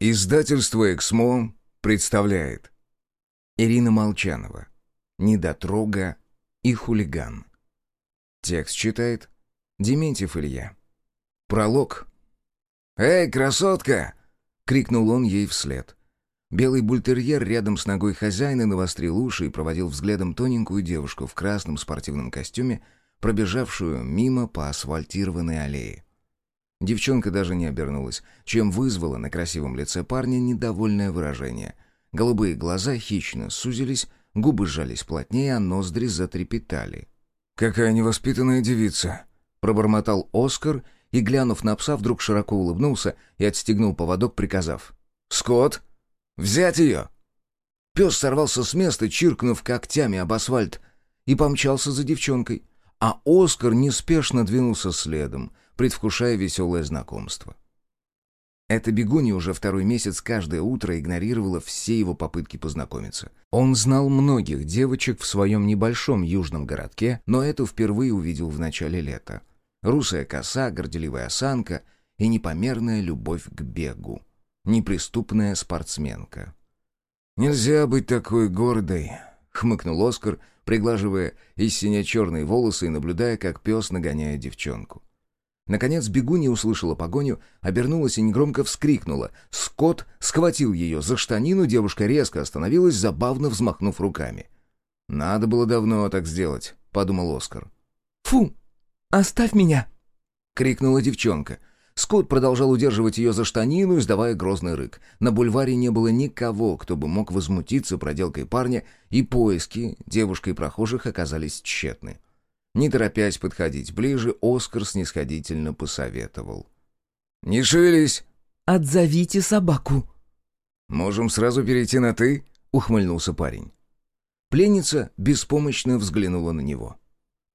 Издательство «Эксмо» представляет Ирина Молчанова «Недотрога и хулиган». Текст читает Дементьев Илья. Пролог. «Эй, красотка!» — крикнул он ей вслед. Белый бультерьер рядом с ногой хозяина навострил уши и проводил взглядом тоненькую девушку в красном спортивном костюме, пробежавшую мимо по асфальтированной аллее. Девчонка даже не обернулась, чем вызвала на красивом лице парня недовольное выражение. Голубые глаза хищно сузились, губы сжались плотнее, а ноздри затрепетали. «Какая невоспитанная девица!» — пробормотал Оскар и, глянув на пса, вдруг широко улыбнулся и отстегнул поводок, приказав. «Скотт, взять ее!» Пес сорвался с места, чиркнув когтями об асфальт, и помчался за девчонкой, а Оскар неспешно двинулся следом — предвкушая веселое знакомство. Эта бегунья уже второй месяц каждое утро игнорировала все его попытки познакомиться. Он знал многих девочек в своем небольшом южном городке, но эту впервые увидел в начале лета. Русая коса, горделивая осанка и непомерная любовь к бегу. Неприступная спортсменка. «Нельзя быть такой гордой», — хмыкнул Оскар, приглаживая из сине-черные волосы и наблюдая, как пес нагоняет девчонку. Наконец бегунья услышала погоню, обернулась и негромко вскрикнула. Скотт схватил ее за штанину, девушка резко остановилась, забавно взмахнув руками. «Надо было давно так сделать», — подумал Оскар. «Фу! Оставь меня!» — крикнула девчонка. Скотт продолжал удерживать ее за штанину, издавая грозный рык. На бульваре не было никого, кто бы мог возмутиться проделкой парня, и поиски девушкой прохожих оказались тщетны. Не торопясь подходить ближе, Оскар снисходительно посоветовал. «Не шевелись!» «Отзовите собаку!» «Можем сразу перейти на «ты»?» — ухмыльнулся парень. Пленница беспомощно взглянула на него.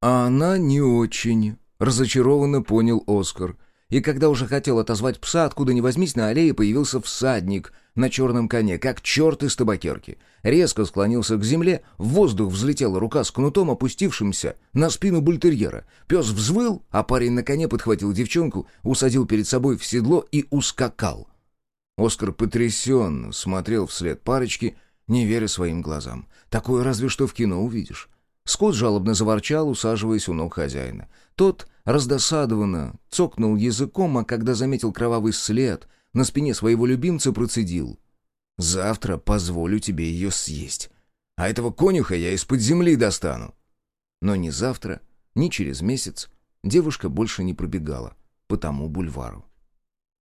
«А она не очень», — разочарованно понял Оскар — и когда уже хотел отозвать пса, откуда ни возьмись, на аллее появился всадник на черном коне, как черт из табакерки. Резко склонился к земле, в воздух взлетела рука с кнутом, опустившимся на спину бультерьера. Пес взвыл, а парень на коне подхватил девчонку, усадил перед собой в седло и ускакал. Оскар потрясенно смотрел вслед парочки, не веря своим глазам. Такое разве что в кино увидишь. Скотт жалобно заворчал, усаживаясь у ног хозяина. Тот раздосадованно цокнул языком, а когда заметил кровавый след, на спине своего любимца процедил. «Завтра позволю тебе ее съесть. А этого конюха я из-под земли достану». Но ни завтра, ни через месяц девушка больше не пробегала по тому бульвару.